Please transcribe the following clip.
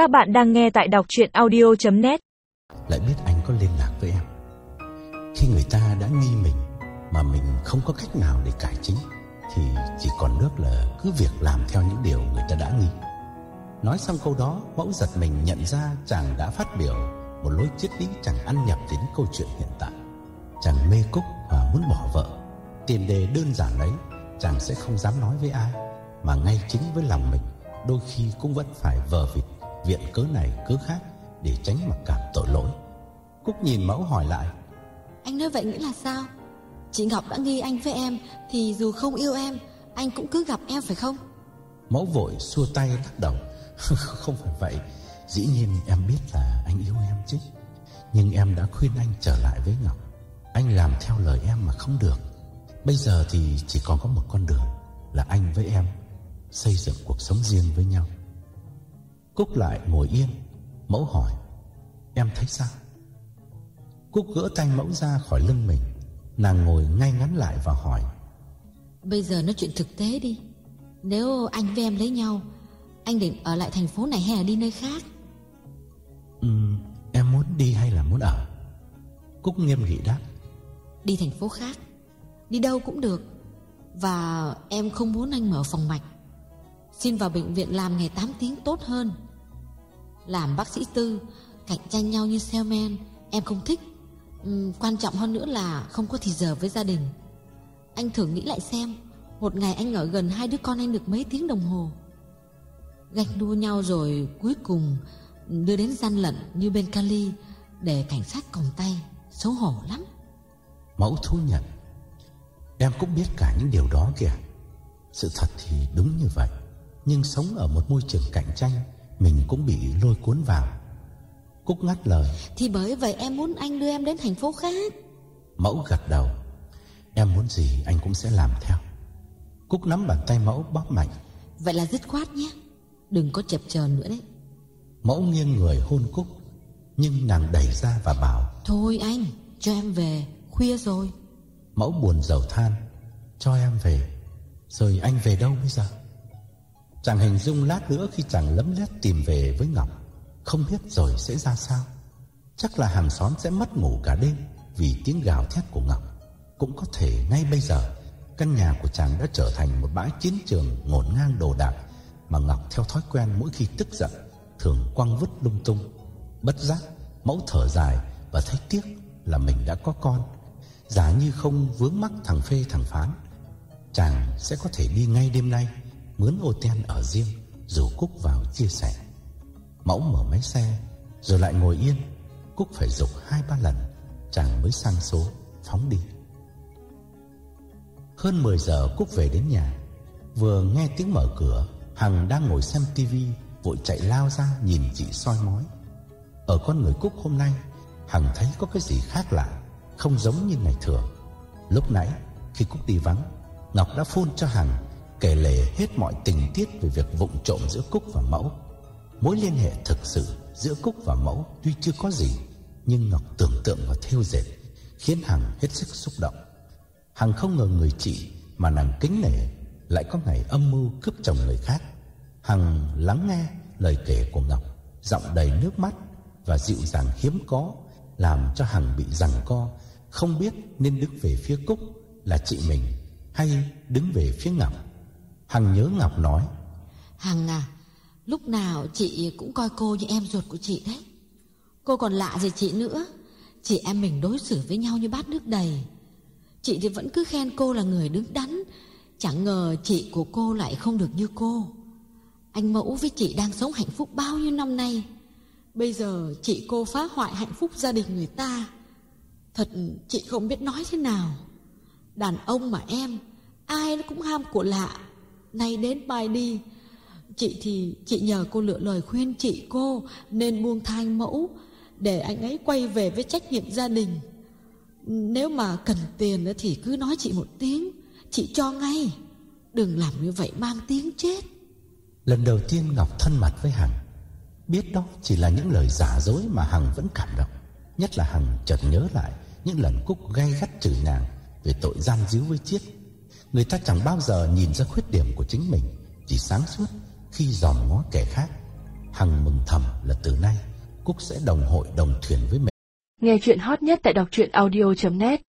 Các bạn đang nghe tại đọc chuyện audio.net Lại biết anh có liên lạc với em. Khi người ta đã nghi mình Mà mình không có cách nào để cải chính, Thì chỉ còn nước là cứ việc làm theo những điều người ta đã nghi. Nói xong câu đó Mẫu giật mình nhận ra chàng đã phát biểu Một lối triết lý chẳng ăn nhập đến câu chuyện hiện tại. Chàng mê Cúc và muốn bỏ vợ. Tiền đề đơn giản đấy Chàng sẽ không dám nói với ai, Mà ngay chính với lòng mình, Đôi khi cũng vẫn phải vờ vịt. Viện cớ này cớ khác Để tránh mặc cảm tội lỗi. Cúc nhìn mẫu hỏi lại. Anh nói vậy nghĩa là sao? Chị Ngọc đã nghi anh với em Thì dù không yêu em Anh cũng cứ gặp em phải không? Mẫu vội xua tay lắc đầu. Không phải vậy. Dĩ nhiên em biết là anh yêu em chứ. Nhưng em đã khuyên anh trở lại với Ngọc. Anh làm theo lời em mà không được. Bây giờ thì chỉ còn có một con đường Là anh với em Xây dựng cuộc sống riêng với nhau Cúc lại ngồi yên Mẫu hỏi Em thấy sao? Cúc gỡ tay mẫu ra khỏi lưng mình Nàng ngồi ngay ngắn lại và hỏi Bây giờ nói chuyện thực tế đi. Nếu anh với em lấy nhau Anh định ở lại thành phố này hay là đi nơi khác? Um, Em muốn đi hay là muốn ở? Cúc nghiêm nghị đáp Đi thành phố khác. Đi đâu cũng được. Và em không muốn anh mở phòng mạch. Xin vào bệnh viện làm ngày 8 tiếng tốt hơn làm bác sĩ tư Cạnh tranh nhau như salesman. Em không thích. Uhm, Quan trọng hơn nữa là không có thì giờ với gia đình. Anh thử nghĩ lại xem Một ngày anh ở gần hai đứa con anh được mấy tiếng đồng hồ. Gạch đua nhau rồi cuối cùng Đưa đến gian lận như bên Cali Để cảnh sát còng tay Xấu hổ lắm. Mẫu thú nhận Em cũng biết cả những điều đó kìa. Sự thật thì đúng như vậy Nhưng sống ở một môi trường cạnh tranh mình cũng bị lôi cuốn vào. Cúc ngắt lời. Thì bởi vậy em muốn anh đưa em đến thành phố khác. Mẫu gật đầu. Em muốn gì anh cũng sẽ làm theo. Cúc nắm bàn tay mẫu bóp mạnh. Vậy là dứt khoát nhé. Đừng có chập chờn nữa đấy. Mẫu nghiêng người hôn Cúc Nhưng nàng đẩy ra và bảo Thôi anh cho em về Khuya rồi. Mẫu buồn dầu than Cho em về. Rồi anh về đâu bây giờ Chàng hình dung lát nữa khi chàng lấm lét tìm về với Ngọc, Không biết rồi sẽ ra sao. Chắc là hàng xóm sẽ mất ngủ cả đêm Vì tiếng gào thét của Ngọc. Cũng có thể ngay bây giờ, Căn nhà của chàng đã trở thành một bãi chiến trường ngổn ngang đồ đạc Mà Ngọc theo thói quen mỗi khi tức giận, Thường quăng vứt lung tung. Bất giác, Mẫu thở dài Và thấy tiếc là mình đã có con. Giả như không vướng mắc thằng phê thằng phán, Chàng sẽ có thể đi ngay đêm nay. Mướn ô ten ở riêng Rủ Cúc vào chia sẻ. Mẫu mở máy xe, Rồi lại ngồi yên. Cúc phải dục hai ba lần, Chàng mới sang số, phóng đi. Hơn 10 giờ, Cúc về đến nhà. Vừa nghe tiếng mở cửa, Hằng đang ngồi xem tivi Vội chạy lao ra nhìn chị soi mói. Ở con người Cúc hôm nay, Hằng thấy có cái gì khác lạ, Không giống như ngày thường. Lúc nãy, khi Cúc đi vắng, Ngọc đã phun cho Hằng Kể lể hết mọi tình tiết về việc vụng trộm giữa Cúc và Mẫu. Mối liên hệ thực sự giữa Cúc và Mẫu Tuy chưa có gì, Nhưng Ngọc tưởng tượng và theo dệt, Khiến Hằng hết sức xúc động. Hằng không ngờ người chị Mà nàng kính nể Lại có ngày âm mưu cướp chồng người khác. Hằng lắng nghe lời kể của Ngọc, Giọng đầy nước mắt Và dịu dàng hiếm có, Làm cho Hằng bị giằng co, Không biết nên đứng về phía Cúc Là chị mình Hay đứng về phía Ngọc. Hằng nhớ Ngọc nói. Hằng à Lúc nào chị cũng coi cô như em ruột của chị đấy. Cô còn lạ gì chị nữa? Chị em mình đối xử với nhau như bát nước đầy. Chị thì vẫn cứ khen cô là người đứng đắn. Chẳng ngờ chị của cô lại không được như cô. Anh Mẫu với chị đang sống hạnh phúc bao nhiêu năm nay? Bây giờ chị cô phá hoại hạnh phúc gia đình người ta. Thật chị không biết nói thế nào. Đàn ông mà em, Ai nó cũng ham của lạ. Nay đến mai đi. Chị thì, chị nhờ cô lựa lời khuyên chị cô Nên buông thai mẫu, Để anh ấy quay về với trách nhiệm gia đình. Nếu mà cần tiền Thì cứ nói chị một tiếng, Chị cho ngay. Đừng làm như vậy mang tiếng chết. Lần đầu tiên Ngọc thân mật với Hằng, Biết đó chỉ là những lời giả dối Mà Hằng vẫn cảm động. Nhất là Hằng chợt nhớ lại Những lần Cúc gay gắt chửi nàng Về tội gian díu với Chiết. Người ta chẳng bao giờ nhìn ra khuyết điểm của chính mình, Chỉ sáng suốt khi dòm ngó kẻ khác Hằng mừng thầm là từ nay, Cúc sẽ đồng hội, đồng thuyền với mẹ. Nghe chuyện hot nhất tại đọc truyện audio.net